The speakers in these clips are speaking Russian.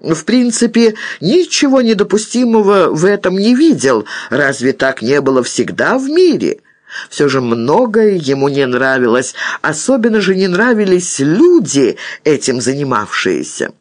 В принципе, ничего недопустимого в этом не видел. Разве так не было всегда в мире? Все же многое ему не нравилось, особенно же не нравились люди, этим занимавшиеся.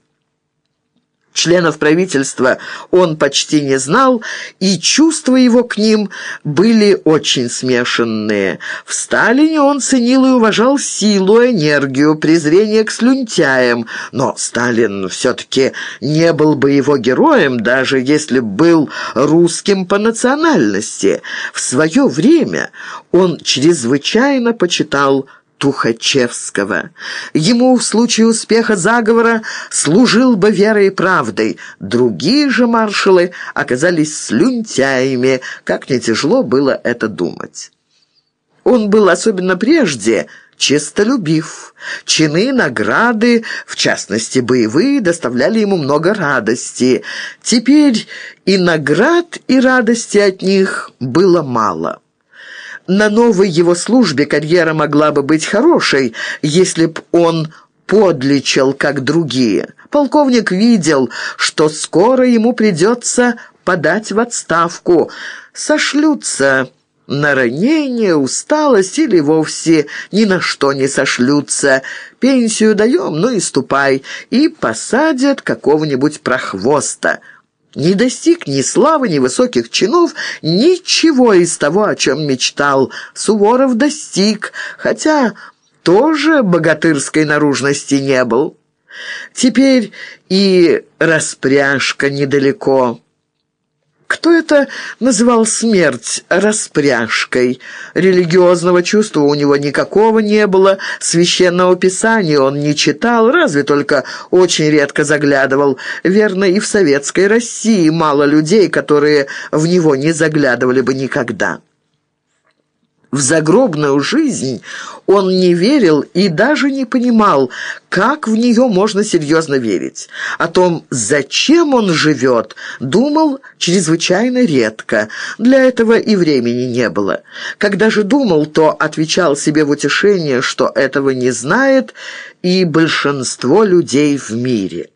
Членов правительства он почти не знал, и чувства его к ним были очень смешанные. В Сталине он ценил и уважал силу, энергию, презрение к слюнтяям, но Сталин все-таки не был бы его героем, даже если был русским по национальности. В свое время он чрезвычайно почитал Тухачевского. Ему в случае успеха заговора служил бы верой и правдой. Другие же маршалы оказались слюнтяями, как не тяжело было это думать. Он был особенно прежде честолюбив. Чины, награды, в частности боевые, доставляли ему много радости. Теперь и наград, и радости от них было мало. На новой его службе карьера могла бы быть хорошей, если б он подлечил, как другие. Полковник видел, что скоро ему придется подать в отставку. Сошлются на ранение, усталость или вовсе ни на что не сошлются. Пенсию даем, ну и ступай, и посадят какого-нибудь прохвоста». Не достиг ни славы, ни высоких чинов, ничего из того, о чем мечтал. Суворов достиг, хотя тоже богатырской наружности не был. Теперь и распряжка недалеко. Кто это называл смерть распряжкой? Религиозного чувства у него никакого не было, священного писания он не читал, разве только очень редко заглядывал. Верно, и в советской России мало людей, которые в него не заглядывали бы никогда. В загробную жизнь он не верил и даже не понимал, как в нее можно серьезно верить. О том, зачем он живет, думал чрезвычайно редко. Для этого и времени не было. Когда же думал, то отвечал себе в утешение, что этого не знает и большинство людей в мире.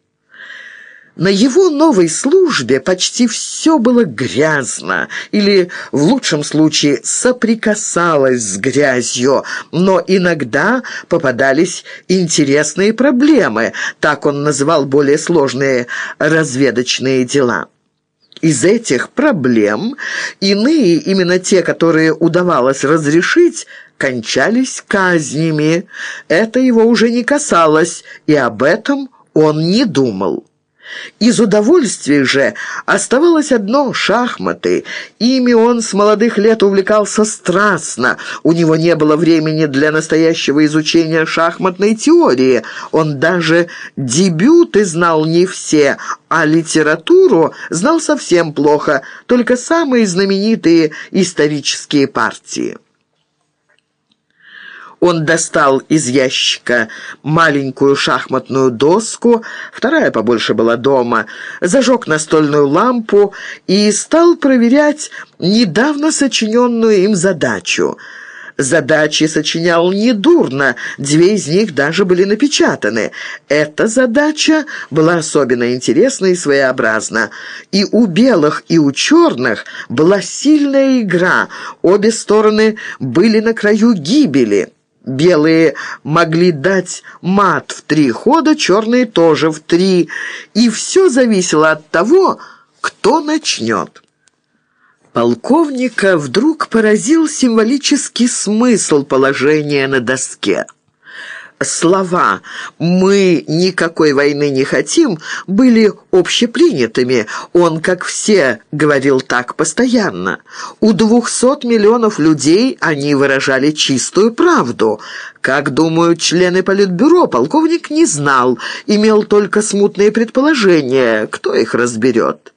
На его новой службе почти все было грязно, или, в лучшем случае, соприкасалось с грязью, но иногда попадались интересные проблемы, так он называл более сложные разведочные дела. Из этих проблем иные, именно те, которые удавалось разрешить, кончались казнями. Это его уже не касалось, и об этом он не думал. Из удовольствий же оставалось одно — шахматы. Ими он с молодых лет увлекался страстно. У него не было времени для настоящего изучения шахматной теории. Он даже дебюты знал не все, а литературу знал совсем плохо, только самые знаменитые исторические партии. Он достал из ящика маленькую шахматную доску, вторая побольше была дома, зажег настольную лампу и стал проверять недавно сочиненную им задачу. Задачи сочинял недурно, две из них даже были напечатаны. Эта задача была особенно интересна и своеобразна. И у белых, и у черных была сильная игра, обе стороны были на краю гибели. Белые могли дать мат в три хода, черные тоже в три. И все зависело от того, кто начнет. Полковника вдруг поразил символический смысл положения на доске слова «мы никакой войны не хотим» были общепринятыми. Он, как все, говорил так постоянно. У двухсот миллионов людей они выражали чистую правду. Как думают члены Политбюро, полковник не знал, имел только смутные предположения. Кто их разберет?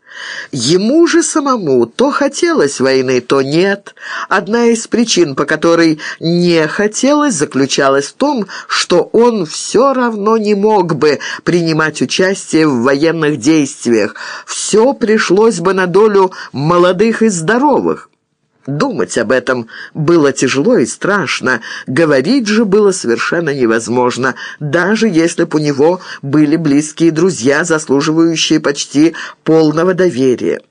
Ему же самому то хотелось войны, то нет. Одна из причин, по которой не хотелось, заключалась в том, что он все равно не мог бы принимать участие в военных действиях. Все пришлось бы на долю молодых и здоровых. Думать об этом было тяжело и страшно, говорить же было совершенно невозможно, даже если бы у него были близкие друзья, заслуживающие почти полного доверия.